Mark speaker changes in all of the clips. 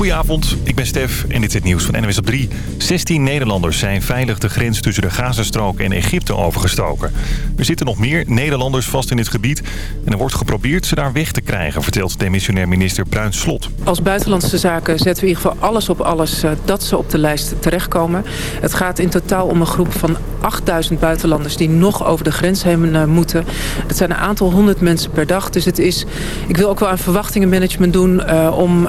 Speaker 1: Goedenavond, ik ben Stef en dit is het nieuws van NWS op 3. 16 Nederlanders zijn veilig de grens tussen de Gazastrook en Egypte overgestoken. Er zitten nog meer Nederlanders vast in dit gebied... en er wordt geprobeerd ze daar weg te krijgen, vertelt demissionair minister Bruins Slot.
Speaker 2: Als buitenlandse zaken zetten we in ieder geval alles op alles uh, dat ze op de lijst terechtkomen. Het gaat in totaal om een groep van 8000 buitenlanders die nog over de grens heen uh, moeten. Het zijn een aantal honderd mensen per dag, dus het is... Ik wil ook wel aan verwachtingenmanagement doen uh, om...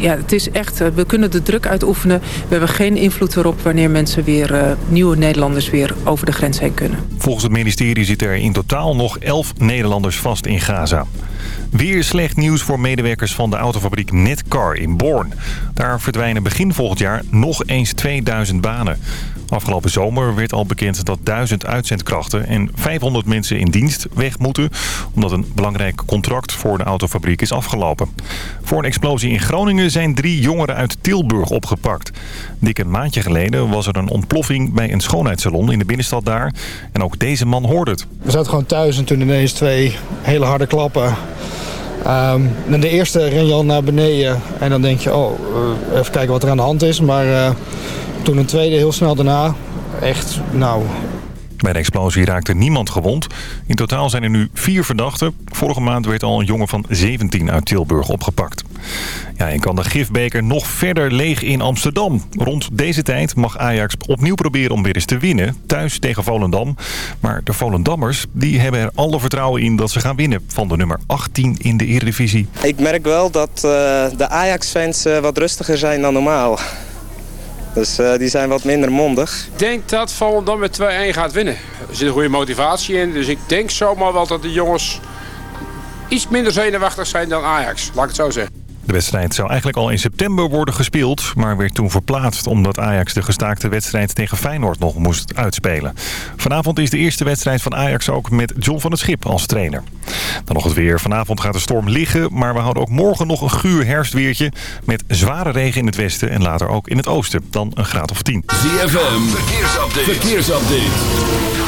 Speaker 2: ja, het is echt, we kunnen de druk uitoefenen. We hebben geen invloed erop wanneer mensen weer, uh, nieuwe Nederlanders weer over de grens heen kunnen.
Speaker 1: Volgens het ministerie zitten er in totaal nog 11 Nederlanders vast in Gaza. Weer slecht nieuws voor medewerkers van de autofabriek Netcar in Born. Daar verdwijnen begin volgend jaar nog eens 2000 banen. Afgelopen zomer werd al bekend dat 1000 uitzendkrachten en 500 mensen in dienst weg moeten... omdat een belangrijk contract voor de autofabriek is afgelopen. Voor een explosie in Groningen zijn drie jongeren uit Tilburg opgepakt. Dik een maandje geleden was er een ontploffing bij een schoonheidssalon in de binnenstad daar. En ook deze man hoorde het.
Speaker 3: We zaten gewoon thuis en toen ineens twee hele harde klappen... Um, de eerste ren je al naar beneden en dan denk je, oh, uh, even kijken wat er aan de hand is. Maar uh, toen een tweede heel snel daarna, echt, nou...
Speaker 1: Bij de explosie raakte niemand gewond. In totaal zijn er nu vier verdachten. Vorige maand werd al een jongen van 17 uit Tilburg opgepakt. Ja, en kan de gifbeker nog verder leeg in Amsterdam. Rond deze tijd mag Ajax opnieuw proberen om weer eens te winnen. Thuis tegen Volendam. Maar de Volendammers die hebben er alle vertrouwen in dat ze gaan winnen. Van de nummer 18 in de Eredivisie.
Speaker 4: Ik merk wel dat uh, de Ajax-fans uh, wat rustiger zijn dan normaal. Dus uh, die zijn wat minder mondig.
Speaker 5: Ik denk dat Volendam met 2-1 gaat winnen. Er zit een goede motivatie in. Dus ik denk zomaar wel dat de jongens iets minder zenuwachtig zijn dan Ajax. Laat ik het zo zeggen.
Speaker 1: De wedstrijd zou eigenlijk al in september worden gespeeld, maar werd toen verplaatst omdat Ajax de gestaakte wedstrijd tegen Feyenoord nog moest uitspelen. Vanavond is de eerste wedstrijd van Ajax ook met John van het Schip als trainer. Dan nog het weer. Vanavond gaat de storm liggen, maar we houden ook morgen nog een guur herfstweertje met zware regen in het westen en later ook in het oosten. Dan een graad of 10.
Speaker 6: ZFM, verkeersupdate. verkeersupdate.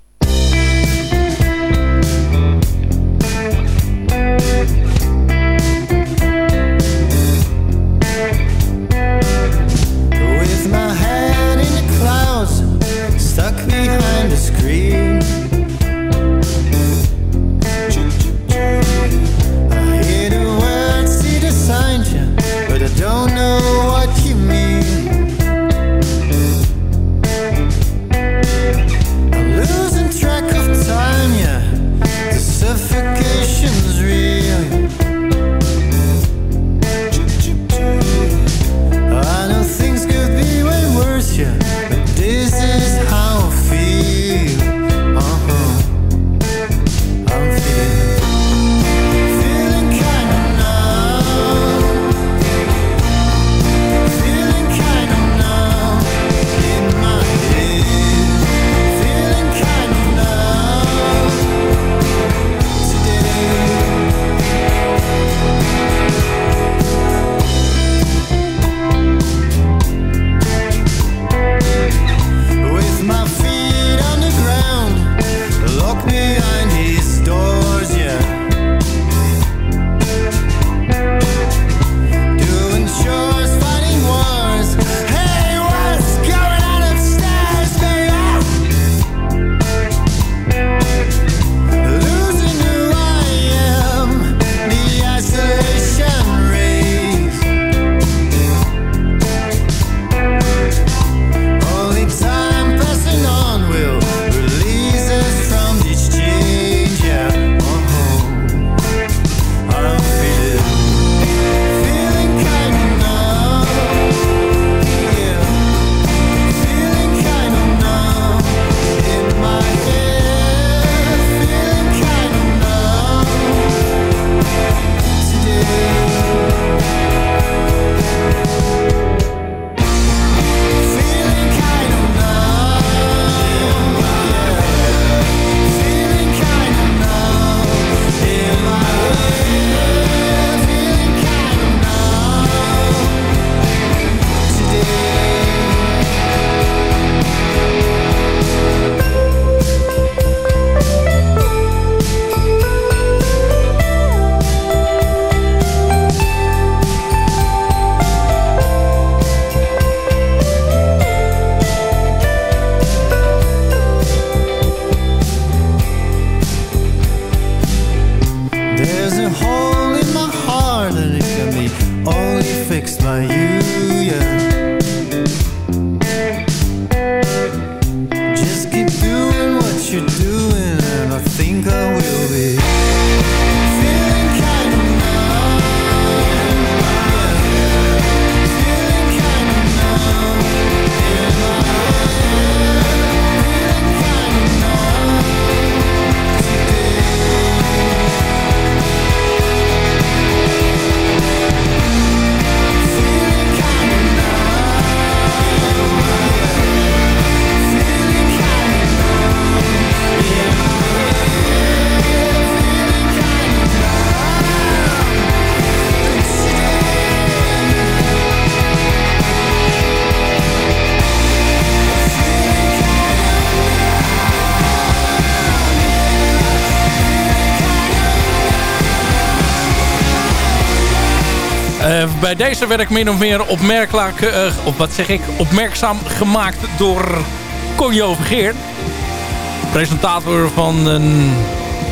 Speaker 7: Bij deze werd ik min of meer opmerkelijk, eh, op wat zeg ik, opmerkzaam gemaakt door Conjo Vergeer. Presentator van een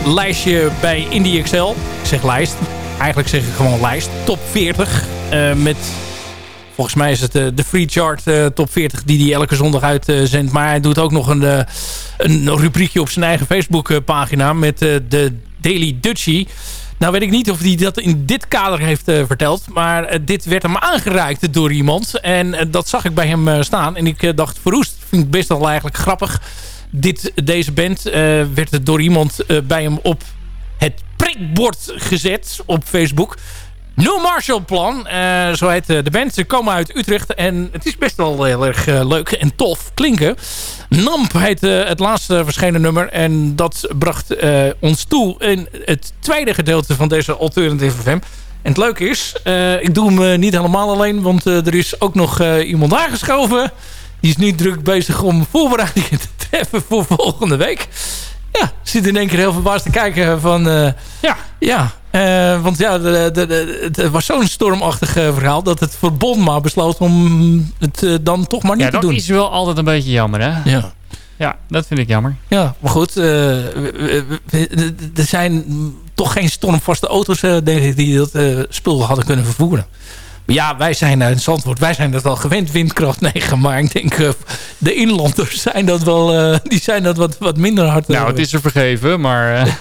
Speaker 7: lijstje bij Indie Excel. Ik zeg lijst, eigenlijk zeg ik gewoon lijst. Top 40 eh, met... Volgens mij is het eh, de Free Chart top 40 die hij elke zondag uitzendt. maar hij doet ook nog een, een rubriekje op zijn eigen Facebook pagina met de Daily Dutchie. Nou weet ik niet of hij dat in dit kader heeft eh, verteld. Maar eh, dit werd hem aangereikt door iemand. En eh, dat zag ik bij hem staan. En ik dacht, verroest, vind ik best wel eigenlijk grappig. Dit, deze band werd door iemand bij hem op het prikbord gezet op Facebook. No Marshall Plan, eh, zo heet eh, de band. Ze komen uit Utrecht en het is best wel heel erg eh, leuk en tof klinken. Namp heet het laatste verschenen nummer en dat bracht ons toe in het tweede gedeelte van deze Alternative FM. En het leuke is, ik doe hem niet helemaal alleen, want er is ook nog iemand aangeschoven. Die is nu druk bezig om voorbereidingen te treffen voor volgende week. Ja, zit in één keer heel verbaasd te kijken van...
Speaker 8: Ja.
Speaker 7: ja, eh, want ja, de, de, de- het was zo'n stormachtig eh, verhaal... dat het verbond maar besloot om het eh, dan toch maar niet
Speaker 8: Ja,
Speaker 7: te
Speaker 8: dat
Speaker 7: doen.
Speaker 8: is wel altijd een beetje jammer, hè?
Speaker 7: Ja.
Speaker 8: Ja, dat vind ik jammer.
Speaker 7: Ja, maar goed. er zijn toch geen stormvaste auto's, denk ik, die dat spul hadden kunnen vervoeren. Ja, wij zijn uit Zandvoort, wij zijn dat wel gewend, windkracht 9. Maar ik denk, eh, de inlanders zijn dat wel, eh, die zijn dat wat, wat minder hard. eh,
Speaker 8: Nou, het is er vergeven, maar... eh,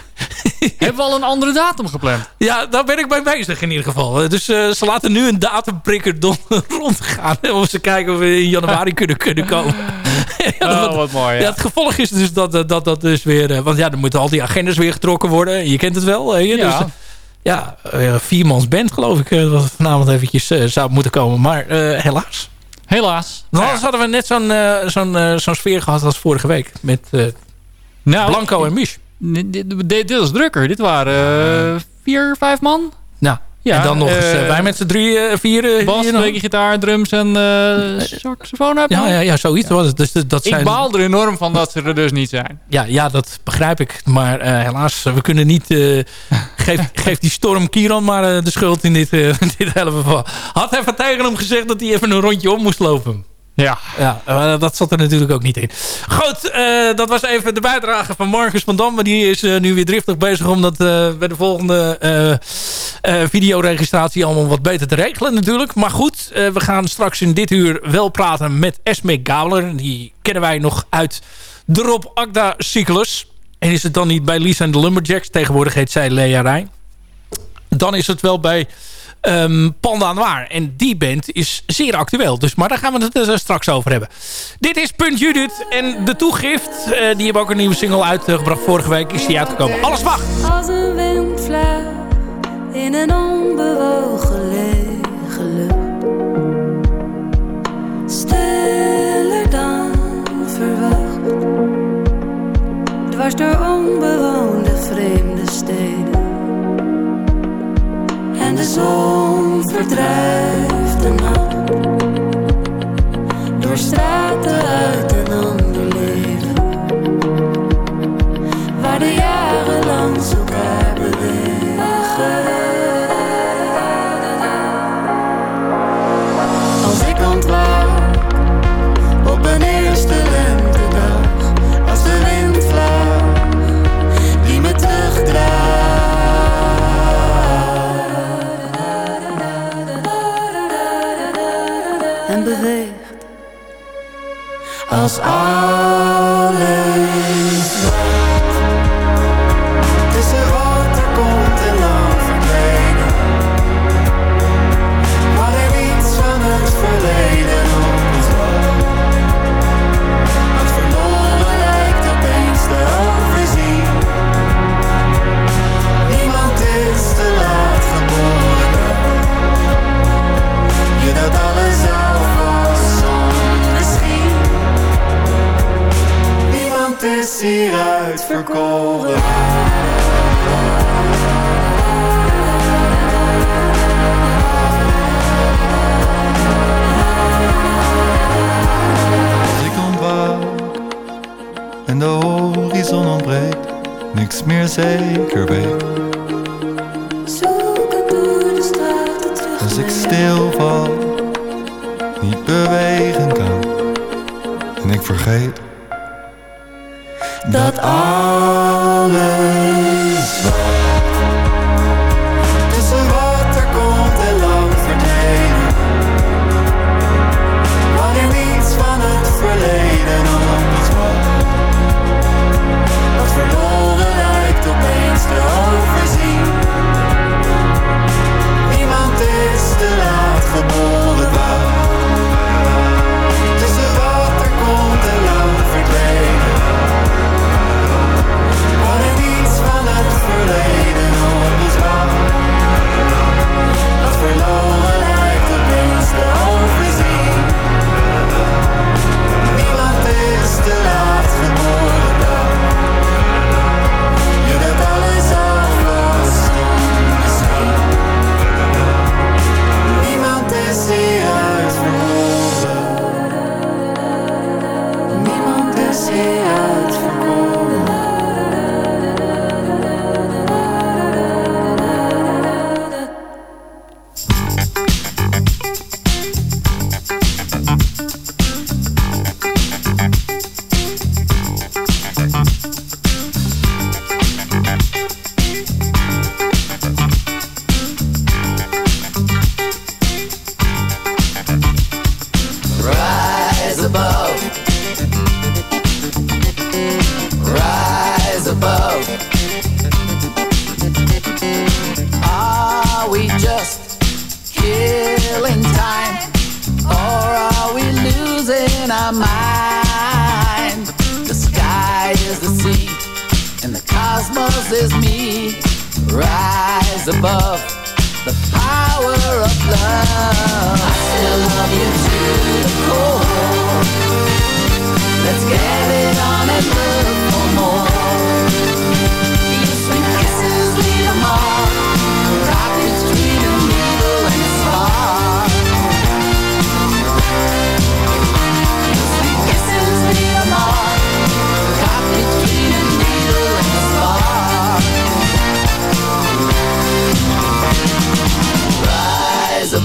Speaker 8: hebben we al een andere datum gepland?
Speaker 7: Ja, daar ben ik bij bezig in ieder geval. Eh, Dus eh, ze laten nu een datumprikker rondgaan. Om ze kijken of we in januari kunnen, kunnen komen. ja,
Speaker 8: Oh, wat mooi, ja.
Speaker 7: Ja, het gevolg is dus dat dat, dat, dat dus weer... eh, want ja, dan moeten al die agendas weer getrokken worden. Je kent het wel. hè,
Speaker 8: Ja.
Speaker 7: Dus, eh, ja, eh, viermans band geloof ik. eh, wat vanavond eventjes eh, zou moeten komen. Maar helaas.
Speaker 8: Helaas.
Speaker 7: Nou, anders hadden we net zo'n zo'n zo'n sfeer gehad als vorige week. Met
Speaker 8: Nou,
Speaker 7: Blanco en Mich.
Speaker 8: Dit, dit, dit was drukker. Dit waren vier, vijf man. Ja,
Speaker 7: en dan nog eens eh,
Speaker 8: eh,
Speaker 7: wij met z'n drie, eh, vier.
Speaker 8: Bas, twee gitaar, drums en saxofoon. heb
Speaker 7: Ja,
Speaker 8: je?
Speaker 7: ja, ja, zoiets was het. Dus dat- dat
Speaker 8: Ik
Speaker 7: zijn,
Speaker 8: baal er enorm van dat ze er dus niet zijn.
Speaker 7: ja, ja, dat begrijp ik. Maar helaas, we kunnen niet... geef, geef die Storm Kieran maar de schuld in dit, in dit hele geval. Had even tegen hem gezegd dat hij even een rondje om moest lopen.
Speaker 8: Ja.
Speaker 7: Ja, eh, dat zat er natuurlijk ook niet in. Goed, eh, dat was even de bijdrage van Marcus van Dam. Maar die is eh, nu weer driftig bezig om dat bij de volgende videoregistratie allemaal wat beter te regelen natuurlijk. Maar goed, we gaan straks in dit uur wel praten met Esme Gabler. Die kennen wij nog uit de Rob Agda cyclus. En is het dan niet bij Lisa en de Lumberjacks? Tegenwoordig heet zij Lea Rijn. Dan is het wel bij ehm Panda Noir. En die band is zeer actueel. Dus, maar daar gaan we het eh, straks over hebben. Dit is Punt Judith en De Toegift. eh, die hebben ook een nieuwe single uitgebracht. Vorige week is die uitgekomen. Alles wacht!
Speaker 9: Als een windvlaag in een onbewogen lege lucht. Dan verwacht. Dwars door onbewoonde de zon verdrijft de nacht. Door straten uit een Als alles
Speaker 10: is verkoren.
Speaker 11: Als ik ontwaak en de horizon ontbreekt, niks meer zeker
Speaker 12: Are we just killing time? Or are we losing our mind? The sky is the sea, and the cosmos is me. Rise above the power of love. I still love you to the core. Let's get it on and look for more.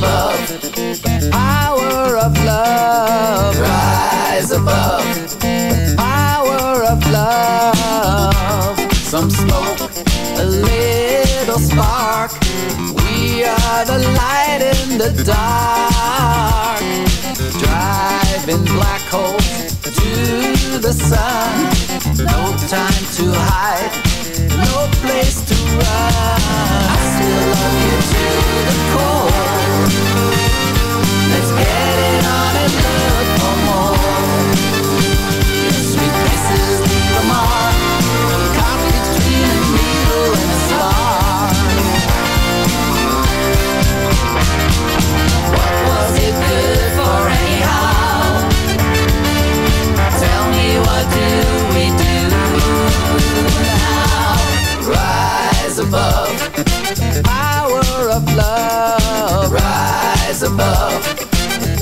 Speaker 12: Above. Power of love. Rise above. Power of love. Some smoke, a little spark. We are the light in the dark. Driving black holes to the sun. No time to hide. No place to run. I still love you to the core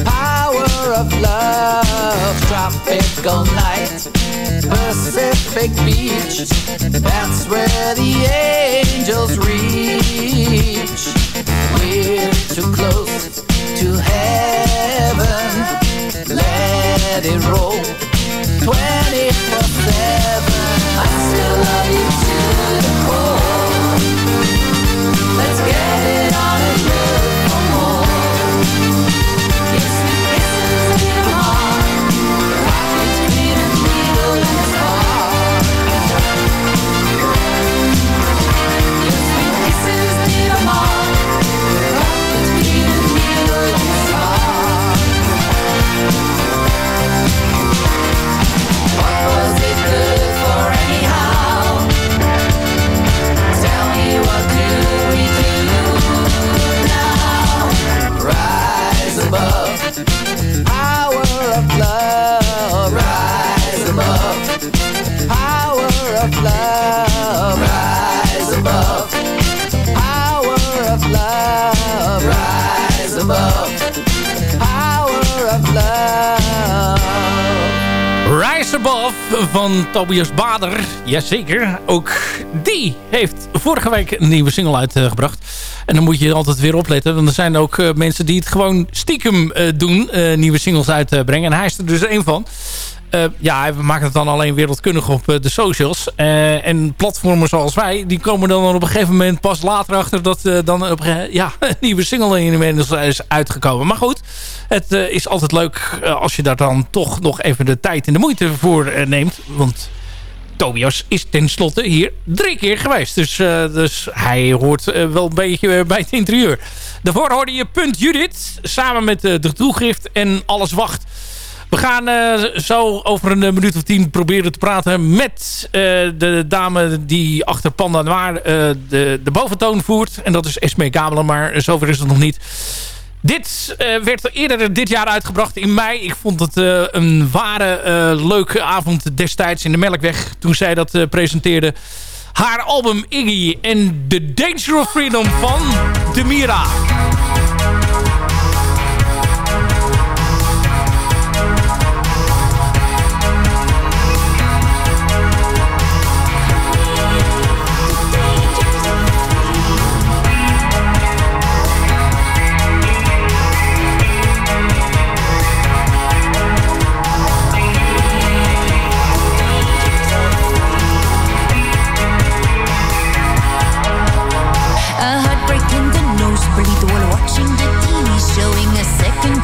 Speaker 12: Power of love Tropical night Pacific beach. That's where the angels reach. We're too close to heaven. Let it roll. 24-7 I still love you to Above
Speaker 7: van Tobias Bader. Jazeker, ook die heeft vorige week een nieuwe single uitgebracht. En dan moet je altijd weer opletten. Want er zijn ook eh, mensen die het gewoon stiekem eh, doen. eh, nieuwe singles uitbrengen. en hij is er dus één van. Eh, ja, we maken het dan alleen wereldkundig op eh, de socials. Eh, en platformen zoals wij, die komen dan op een gegeven moment pas later achter dat dan op ja, een nieuwe single inmiddels is uitgekomen. Maar goed, het is altijd leuk als je daar dan toch nog even de tijd en de moeite voor neemt. Want Tobias is tenslotte hier drie keer geweest. Dus, dus hij hoort wel een beetje bij het interieur. Daarvoor hoorde je Punt Judith samen met de toegift en Alles Wacht. We gaan eh, zo over een eh, minuut of tien proberen te praten met eh, de dame die achter Panda Noir de, de boventoon voert. En dat is Esme Kamelen, maar zover is het nog niet. Dit werd eerder dit jaar uitgebracht in mei. Ik vond het een ware leuke avond destijds in de Melkweg. Toen zij dat presenteerde. Haar album Iggy en The Danger of Freedom van Demira.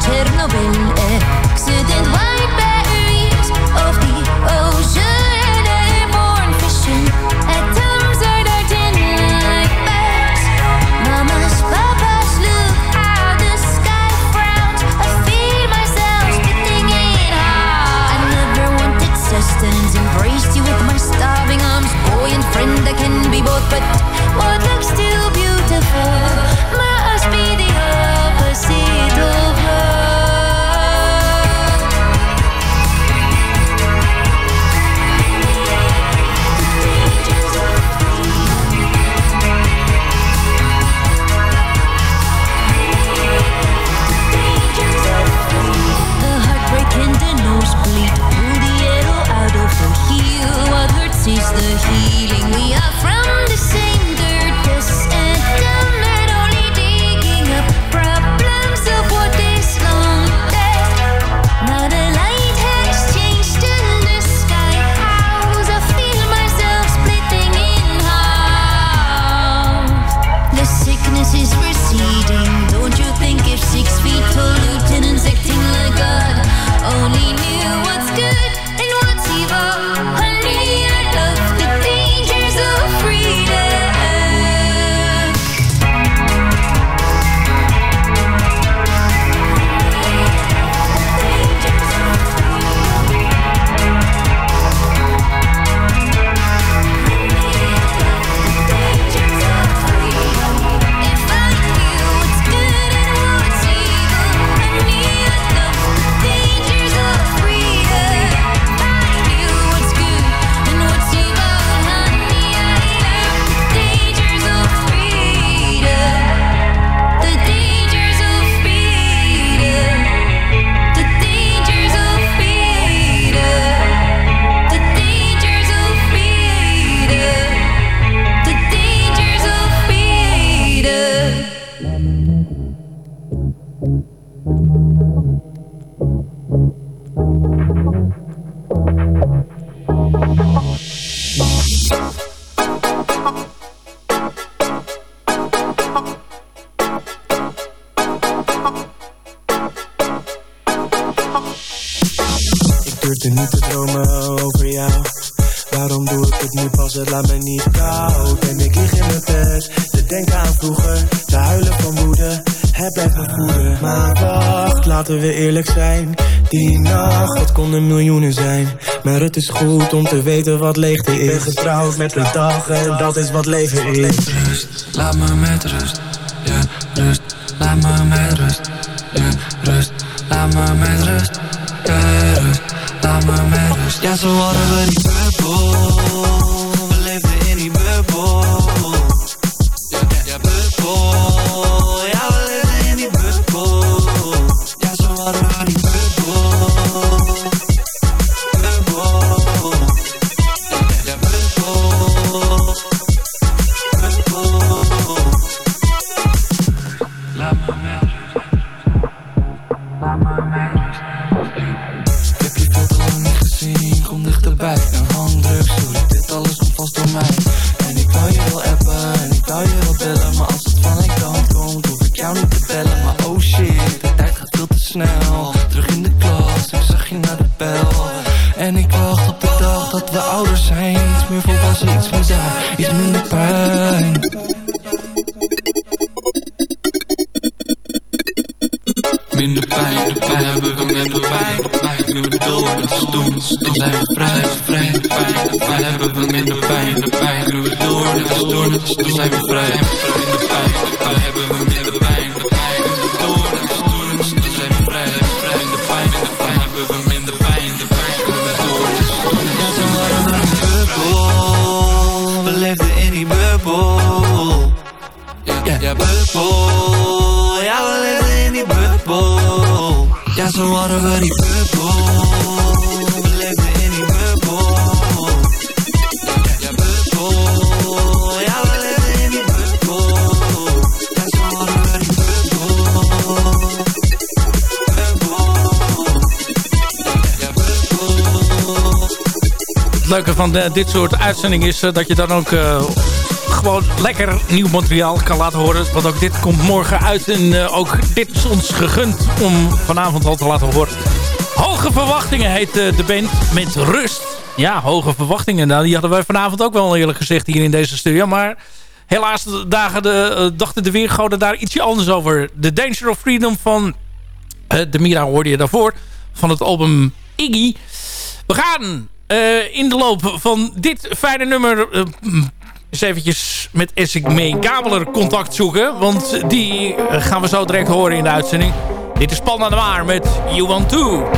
Speaker 13: Czernobyl. Me niet koud. En ik lig in mijn bed, te denken aan vroeger. Te huilen van woede, het blijft me voeden. Maar wacht, laten we eerlijk zijn. Die nacht, het konden miljoenen zijn. Maar het is goed om te weten wat leegte is. Ik ben getrouwd met de dag en dat is wat leven is.
Speaker 14: Rust, laat me met rust. Ja, rust, laat me met rust.
Speaker 10: met rust, laat me met rust, ja, rust, laat me met rust. Ja, zo hadden we die bubbel, zo die bubbel. We leefden in. Ja, in die.
Speaker 7: Het leuke van eh, dit soort uitzendingen is eh, dat je dan ook eh, gewoon lekker nieuw materiaal kan laten horen. Want ook dit komt morgen uit en eh, ook dit is ons gegund om vanavond al te laten horen. Hoge Verwachtingen heet eh, de band met rust. Ja, Hoge Verwachtingen. Nou, die hadden wij vanavond ook wel eerlijk gezegd hier in deze studio. Maar helaas dagen de, eh, dachten de weergoden daar ietsje anders over. The Danger of Freedom van de Mira hoorde je daarvoor. Van het album Iggy. We gaan in de loop van dit fijne nummer... eens eventjes met Essig Gabeler contact zoeken. Want die gaan we zo direct horen in de uitzending. Dit is Pan aan de Maar met You Want To.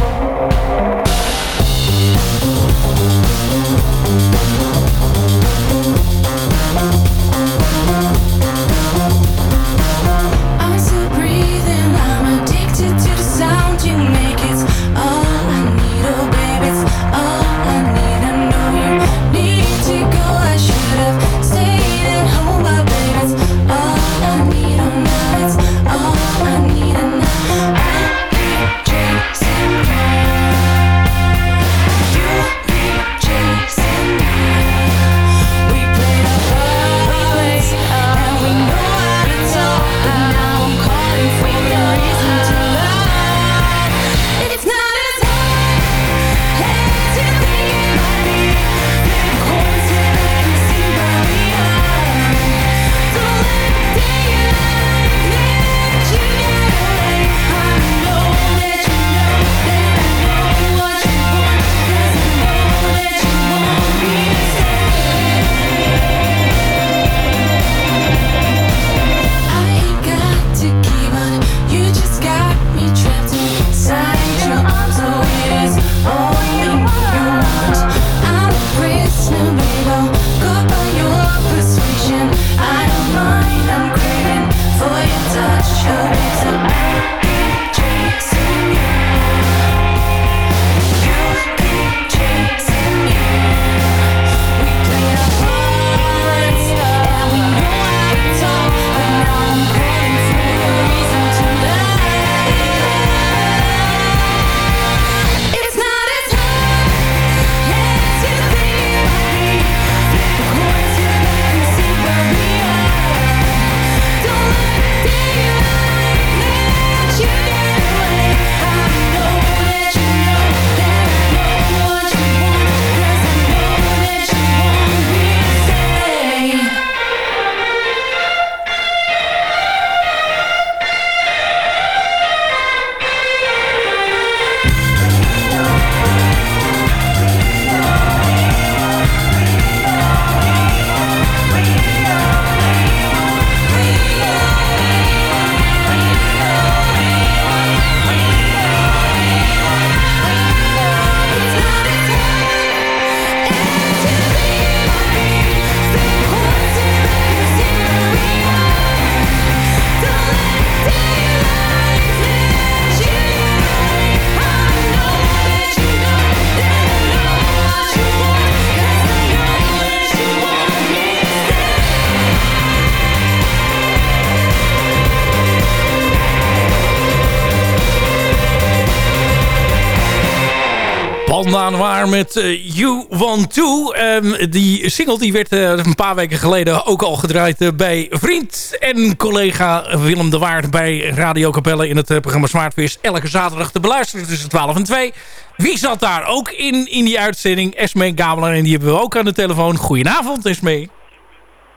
Speaker 7: Paul Waar met eh, You Want To. Ehm, die single die werd eh, een paar weken geleden ook al gedraaid eh, bij vriend en collega Willem de Waard bij Radio Capelle in het programma Smartvis. Elke zaterdag te beluisteren tussen 12 en 2. Wie zat daar ook in, in die uitzending? Esme Gabeler en die hebben we ook aan de telefoon. Goedenavond Esme.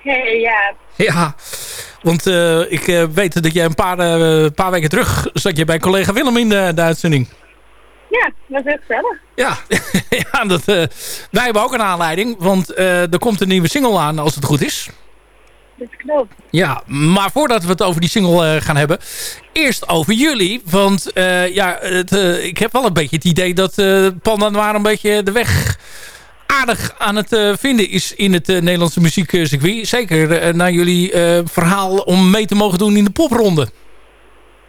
Speaker 14: Hey, ja.
Speaker 7: Ja, want ik weet dat jij een paar, paar weken terug zat je bij collega Willem in de, de uitzending.
Speaker 14: Ja, dat was heel gezellig.
Speaker 7: Ja, ja dat, eh, wij hebben ook een aanleiding, want eh, er komt een nieuwe single aan als het goed is.
Speaker 14: Dat klopt.
Speaker 7: Ja, maar voordat we het over die single eh, gaan hebben, eerst over jullie. Want ja, het, ik heb wel een beetje het idee dat Panda Noir een beetje de weg aardig aan het vinden is in het Nederlandse muziekcircuit. Zeker naar jullie verhaal om mee te mogen doen in de popronde.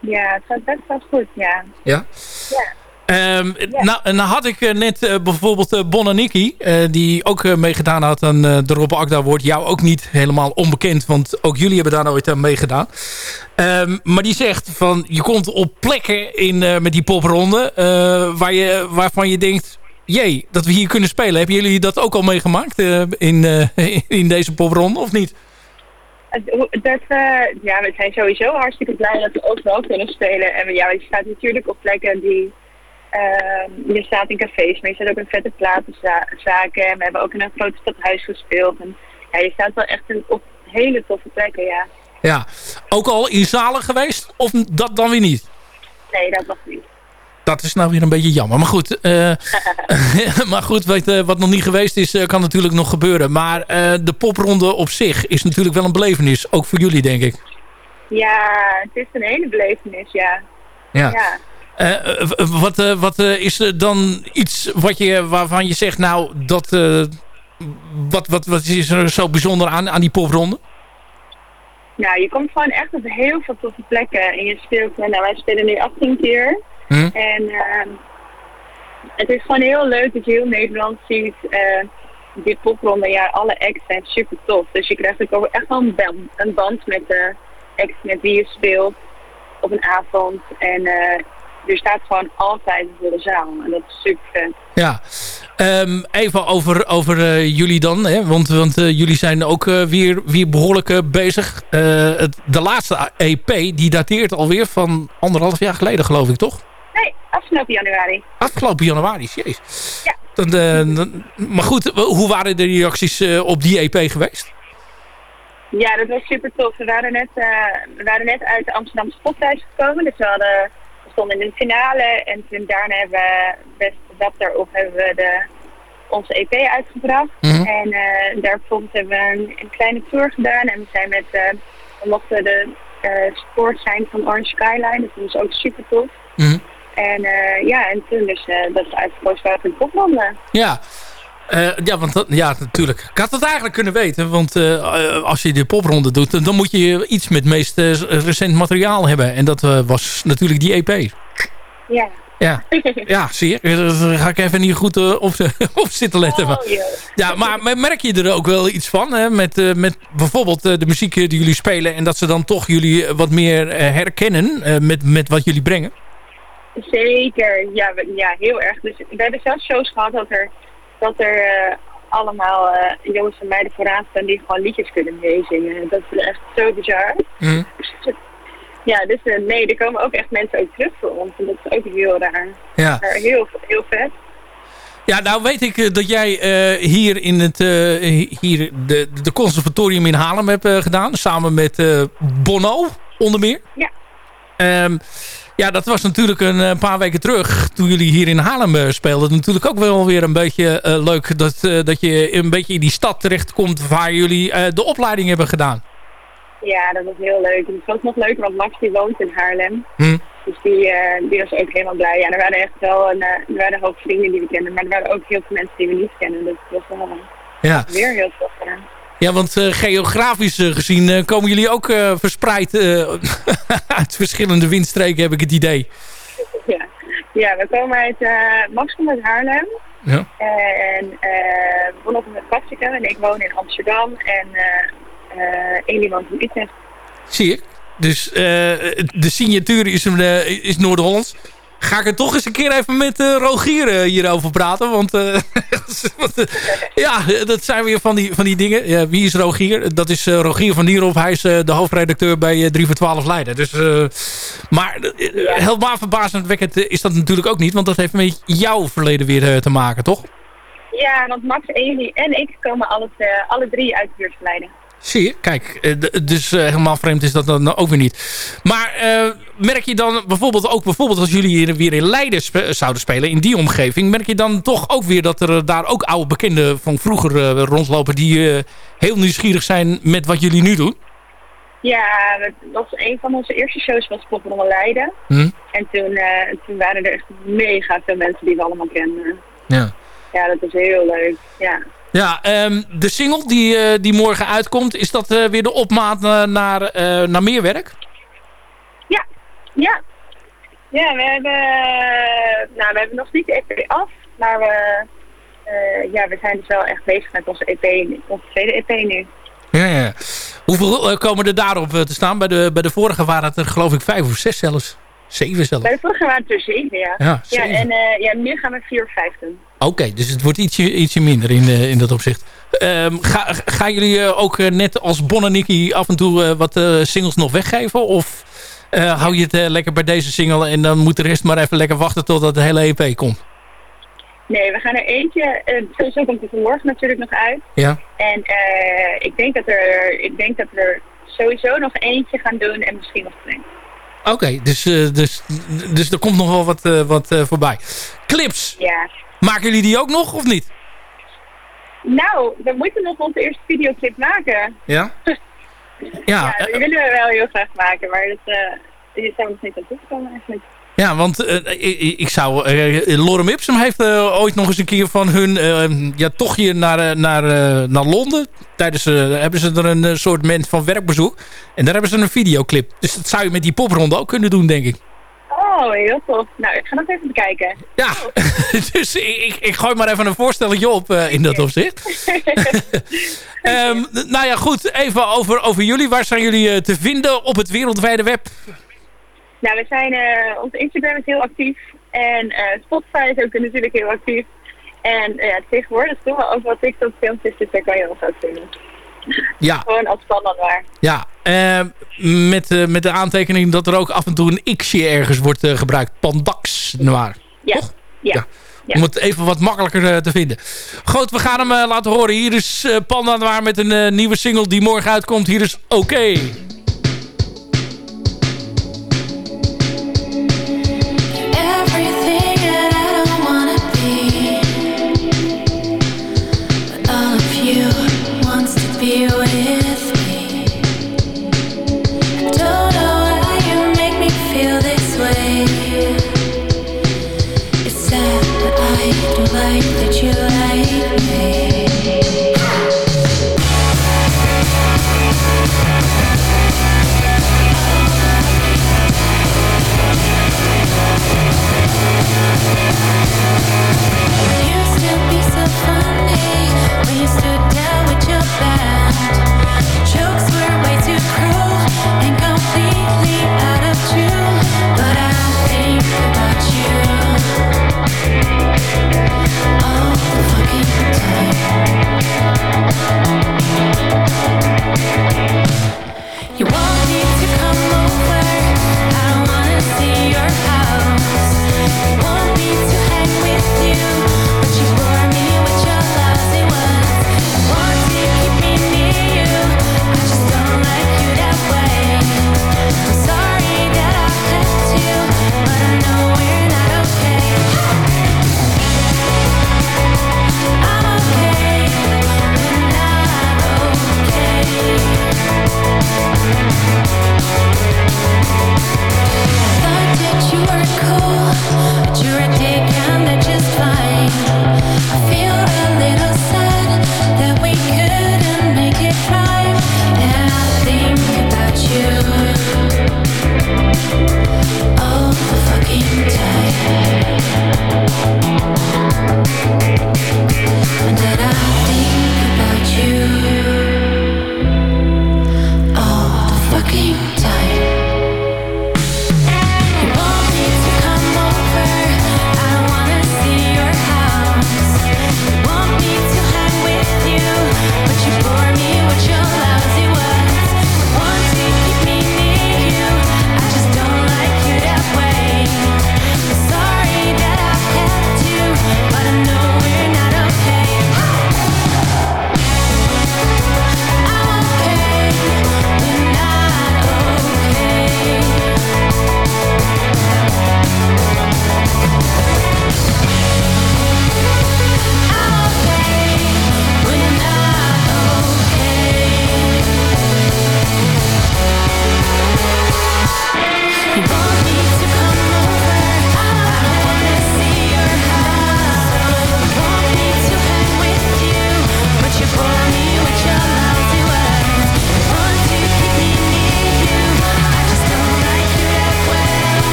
Speaker 14: Ja, het gaat best wel goed, ja.
Speaker 7: Ja?
Speaker 14: Ja.
Speaker 7: Ehm, nou, nou had ik eh, net eh, bijvoorbeeld uh, Bon en Nicky, eh, die ook eh, meegedaan had aan eh, de Rob Akda wordt jou ook niet helemaal onbekend, want ook jullie hebben daar nooit aan meegedaan. Ehm, maar die zegt van je komt op plekken in, eh, met die popronde eh, waar je, waarvan je denkt, jee, dat we hier kunnen spelen. Hebben jullie dat ook al meegemaakt eh, in, eh, in deze popronde of niet?
Speaker 14: Dat, eh, ja, we zijn sowieso hartstikke blij dat we overal kunnen spelen. En ja, je staat natuurlijk op plekken die... ehm, je staat in cafés, maar je staat ook in vette platenzaken. En we hebben ook in een groot stadhuis gespeeld. En ja, je staat wel echt op hele toffe plekken, ja.
Speaker 7: Ja, ook al in zalen geweest of dat dan weer niet?
Speaker 14: Nee, dat was niet.
Speaker 7: Dat is nou weer een beetje jammer. Maar goed, eh, maar goed weet, eh, wat nog niet geweest is, eh, kan natuurlijk nog gebeuren. Maar de popronde op zich is natuurlijk wel een belevenis. Ook voor jullie, denk ik.
Speaker 14: Ja, het is een hele belevenis, ja.
Speaker 7: Ja.
Speaker 14: ja.
Speaker 7: Eh, eh, wat eh, wat is er dan iets wat je, waarvan je zegt, nou, dat, wat, wat, wat is er zo bijzonder aan, aan die popronde?
Speaker 14: Nou, je komt gewoon echt op heel veel toffe plekken. En je speelt, nou wij spelen nu 18 keer.
Speaker 7: Hm?
Speaker 14: En ehm, het is gewoon heel leuk dat je heel Nederland ziet. die popronde, ja, alle acts zijn super tof. Dus je krijgt ook echt wel een band, een band met de acts met wie je speelt op een avond. En eh, er staat gewoon altijd een volle zaal. En dat is super vet.
Speaker 7: Ja, Ehm, even over, over eh, jullie dan. Hè? Want, want eh, jullie zijn ook eh, weer, weer behoorlijk eh, bezig. Het, de laatste EP die dateert alweer van anderhalf jaar geleden geloof ik toch?
Speaker 14: Nee, afgelopen januari.
Speaker 7: Afgelopen januari, jeez. Ja. Dan, dan- maar goed, hoe waren de reacties op die EP geweest?
Speaker 14: Ja, dat was super tof. We waren net, we waren net uit de Amsterdamse Spotlijst gekomen. Dus we, hadden, stonden in de finale. En toen daarna hebben we, best dat daarop, hebben we de, onze EP uitgebracht.
Speaker 15: Mhm.
Speaker 14: En eh, daar hebben we een, een kleine tour gedaan. En we zijn met, eh, we mochten de sport zijn van Orange Skyline. Dat was ook super tof. En eh, ja, en toen dus eh, dat is uitgekozen voor de popronde.
Speaker 7: Ja. Eh, ja, want dat, ja, natuurlijk. Ik had het eigenlijk kunnen weten. Want eh, eh, als je de popronde doet, dan moet je iets met het meest recent materiaal hebben. En dat was natuurlijk die EP.
Speaker 14: Ja.
Speaker 7: Ja, ja zie je. Daar ga ik even niet goed op, op zitten letten.
Speaker 14: Oh, joh.
Speaker 7: Ja, maar maar merk je er ook wel iets van? Hè? Met, met bijvoorbeeld de muziek die jullie spelen... en dat ze dan toch jullie wat meer herkennen met, met wat jullie brengen?
Speaker 14: Zeker, ja, we- ja, heel erg. Dus we hebben zelfs shows gehad dat er, dat er eh, allemaal eh, jongens en meiden vooraan staan die gewoon liedjes kunnen meezingen. Dat is echt zo bizar. Ja, dus eh, nee, er komen ook echt mensen ook terug voor ons. En dat is ook heel raar.
Speaker 7: Ja.
Speaker 14: Maar heel, heel vet.
Speaker 7: Ja, nou weet ik dat jij hier in het hier de, de conservatorium in Haarlem hebt gedaan. Samen met Bono, onder meer.
Speaker 14: Ja.
Speaker 7: Ehm, ja, dat was natuurlijk een eh, paar weken terug. Toen jullie hier in Haarlem eh, speelden. Natuurlijk ook wel weer een beetje eh, leuk. Dat, eh, dat je een beetje in die stad terechtkomt waar jullie de opleiding hebben gedaan.
Speaker 14: Ja, dat was heel leuk. En het was nog leuker, want Max die woont in Haarlem.
Speaker 7: Hm.
Speaker 14: Dus die, die was ook helemaal blij. Ja, er waren echt wel een, er waren hoop vrienden die we kenden. Maar er waren ook heel veel mensen die we niet kennen. Dus het was wel
Speaker 7: Ja.
Speaker 14: weer heel tof. Ja.
Speaker 7: Ja, want eh, geografisch eh, gezien eh, komen jullie ook verspreid uit verschillende windstreken, heb ik het idee.
Speaker 14: Ja, ja we komen uit, Max komt uit Haarlem.
Speaker 7: Ja.
Speaker 14: En we wonen op met en ik woon in Amsterdam. En Elie woont in Utrecht.
Speaker 7: Zie ik. Dus de signatuur is, een, is Noord-Hollands. Ga ik er toch eens een keer even met eh, Rogier eh, hierover praten. Want eh, ja, dat zijn weer van die, van die dingen. Wie is Rogier? Dat is Rogier van Nierop. Hij is de hoofdredacteur bij eh, 3 voor 12 Leiden. Dus, maar uh, helemaal verbazendwekkend is dat natuurlijk ook niet. Want dat heeft met jouw verleden weer te maken, toch?
Speaker 14: Ja, want Max, Amy en ik komen alle, alle drie uit Leiden.
Speaker 7: Zie je, kijk, eh, dus eh, helemaal vreemd is dat dan ook weer niet. Maar eh, merk je dan bijvoorbeeld ook bijvoorbeeld als jullie hier weer in Leiden spe- zouden spelen, in die omgeving, merk je dan toch ook weer dat er daar ook oude bekenden van vroeger rondlopen die heel nieuwsgierig zijn met wat jullie nu doen?
Speaker 14: Ja, dat was een van onze eerste shows was Popronde Leiden.
Speaker 7: Hm?
Speaker 14: En toen, toen waren er echt mega veel mensen die we allemaal kenden.
Speaker 7: Ja.
Speaker 14: Ja, dat is heel leuk. Ja.
Speaker 7: Ja, ehm, de single die, eh, die morgen uitkomt, is dat eh, weer de opmaat naar, eh, naar meer werk?
Speaker 14: Ja, ja. Ja, we hebben, nou, we hebben nog niet de EP af, maar we, ja, we zijn dus wel echt bezig met onze EP, onze tweede EP nu.
Speaker 7: Ja, ja. Hoeveel komen er daarop te staan? Bij de, bij de vorige waren het er geloof ik vijf of zes zelfs. Zeven zelfs.
Speaker 14: Bij de vorige waren het er zeven, ja.
Speaker 7: Ja, zeven.
Speaker 14: en eh, ja, nu gaan we vier of vijf doen.
Speaker 7: Oké, dus het wordt ietsje, ietsje minder in, eh, in dat opzicht. Ehm, ga, gaan jullie eh, ook net als Bon en Nicky af en toe wat singles nog weggeven? Of hou je het lekker bij deze single en dan moet de rest maar even lekker wachten totdat de hele EP komt?
Speaker 14: Nee, we gaan er eentje, sowieso komt het morgen natuurlijk nog uit.
Speaker 7: Ja.
Speaker 14: En ik, denk dat er, ik denk dat we er sowieso nog eentje gaan doen en misschien nog twee.
Speaker 7: Oké, dus, eh, dus, dus er komt nog wel wat, eh, wat eh, voorbij. Clips,
Speaker 14: Ja.
Speaker 7: maken jullie die ook nog of niet?
Speaker 14: Nou, we moeten nog onze eerste videoclip maken.
Speaker 7: Ja?
Speaker 14: Ja, die willen we wel heel graag maken, maar dat, die zijn we nog niet aan toegekomen eigenlijk.
Speaker 7: Ja, want eh, ik, ik zou... eh, Lorem Ipsum heeft eh, ooit nog eens een keer van hun ja, tochtje naar, naar, naar Londen. Tijdens hebben ze er een soort moment van werkbezoek. En daar hebben ze een videoclip. Dus dat zou je met die popronde ook kunnen doen, denk ik.
Speaker 14: Oh, heel tof. Nou, ik ga nog even bekijken.
Speaker 7: Ja, dus ik, ik, gooi maar even een voorstelletje op in dat opzicht. Ehm, nou ja, goed. Even over, over jullie. Waar zijn jullie te vinden op het wereldwijde web?
Speaker 14: Nou, we zijn, eh onze Instagram is heel actief. En eh, Spotify is ook natuurlijk heel actief. En ja, tegenwoordig doen we ook wat TikTok filmpjes, dus daar kan je ons ook vinden.
Speaker 7: Ja.
Speaker 14: Gewoon als spannend waar.
Speaker 7: Ja, met, met de aantekening dat er ook af en toe een x'je ergens wordt gebruikt. Pandax, noir.
Speaker 14: Ja. Ja.
Speaker 7: Om het even wat makkelijker te vinden. Goed, we gaan hem laten horen. Hier is eh, Panda Noir met een nieuwe single die morgen uitkomt. Hier is Oké.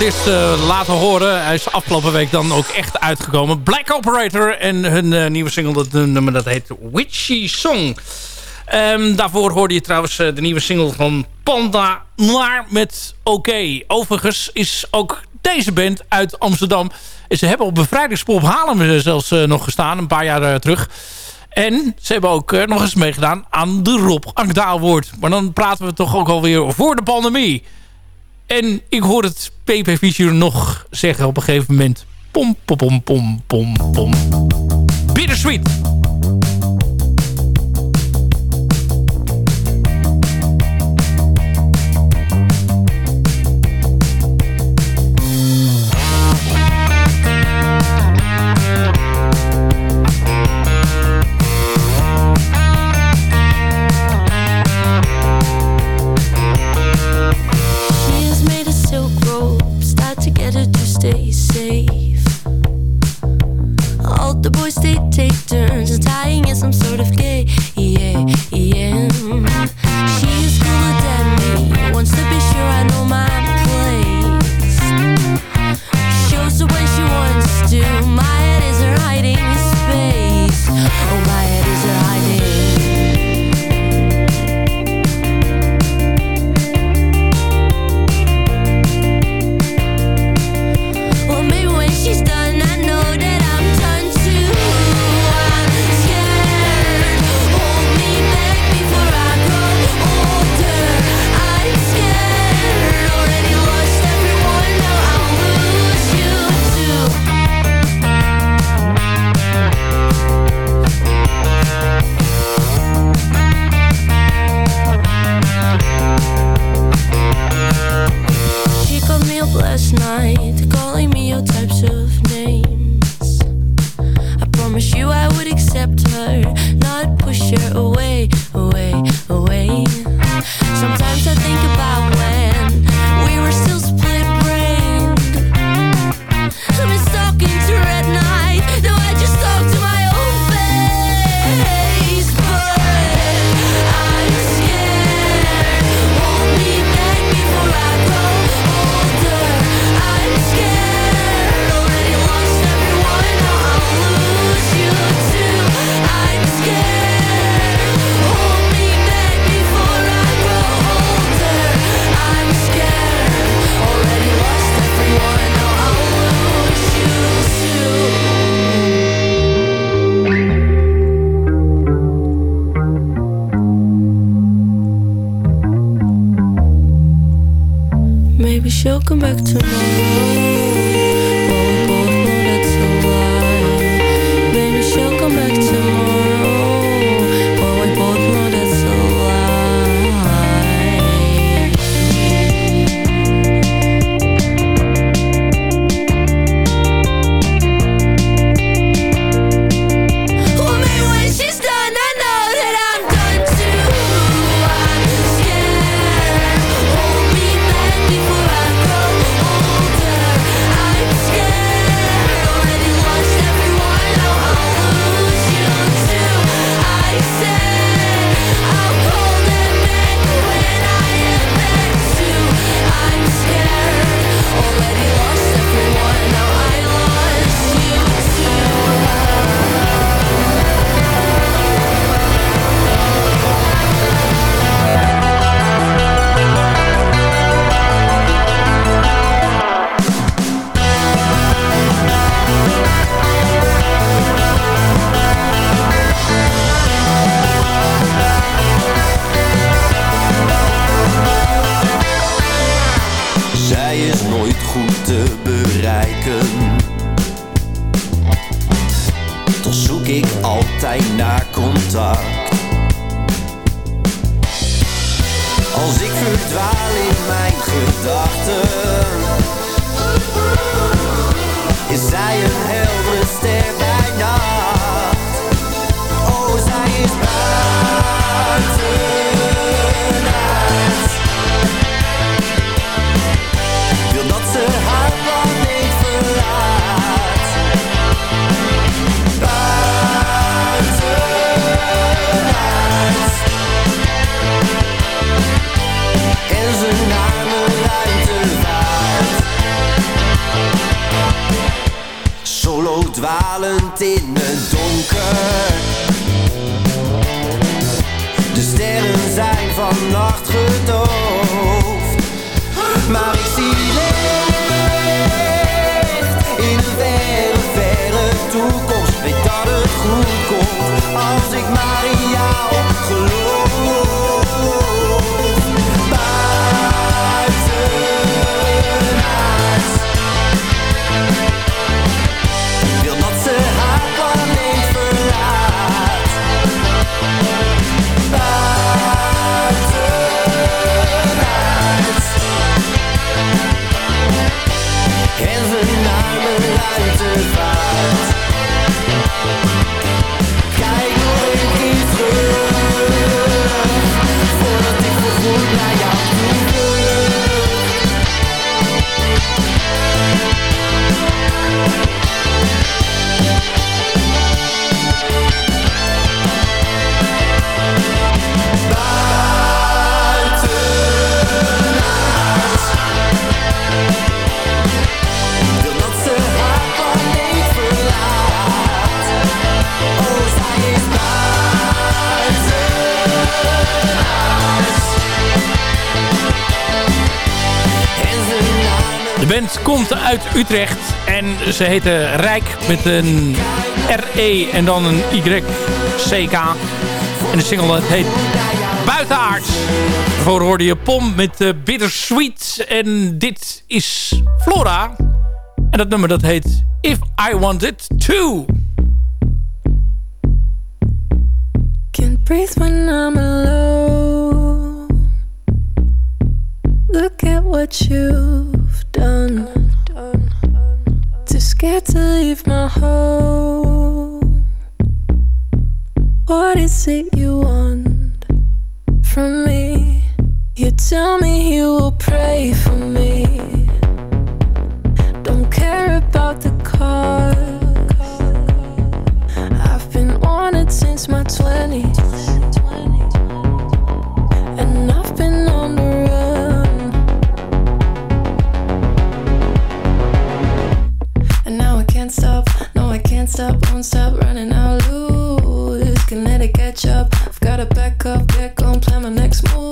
Speaker 7: Eh, eerst eh, laten horen. Hij is afgelopen week dan ook echt uitgekomen. Black Operator en hun eh, nieuwe single, dat nummer dat heet Witchy Song. Ehm, daarvoor hoorde je trouwens eh, de nieuwe single van Panda Noir met Oké. Overigens is ook deze band uit Amsterdam. Ze hebben op bevrijdingspop Haarlem eh, zelfs eh, nog gestaan, een paar jaar eh, terug. En ze hebben ook eh, nog eens meegedaan aan de Rob Akda Award. Maar dan praten we toch ook alweer voor de pandemie. En ik hoor het PP Fischer nog zeggen op een gegeven moment. Pom, pom, pom, pom, pom, pom. Bittersweet.
Speaker 13: The boys they take turns and tying in some sort of gay, yeah, yeah. She is cooler than me, wants to be sure I know my place. Shows her when she wants to. My head is her hiding space. Oh, my night, calling me all types of names. I promised you I would accept her,
Speaker 7: Utrecht. En ze heette Rijk met een R E en dan een Y-C-K. En de single heet Buitenaards. Daarvoor hoorde je Pom met uh, Bittersweet. En dit is Flora. En dat nummer dat heet If I Wanted To.
Speaker 15: Can't breathe when I'm alone. Look at what you've done. Too scared to leave my home. What is it you want from me? You tell me you will pray for me. Don't care about the cost. I've been on it since my 20s. Stop, won't stop, running out loose. Can let it catch up. I've gotta back up, back on, plan my next move.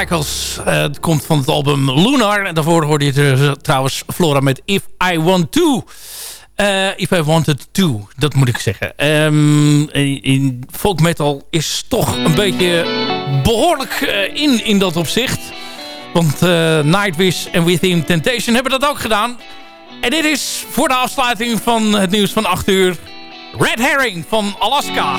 Speaker 16: Eh, het komt van het album Lunar. En daarvoor hoorde je trouwens Flora met If I Want To. Eh, If I Wanted To, dat moet ik zeggen. Um, in, folk metal is toch een beetje behoorlijk eh, in, in dat opzicht. Want Nightwish en Within Temptation hebben dat ook gedaan. En dit is voor de afsluiting van het nieuws van 8 uur... Red Herring van Alaska.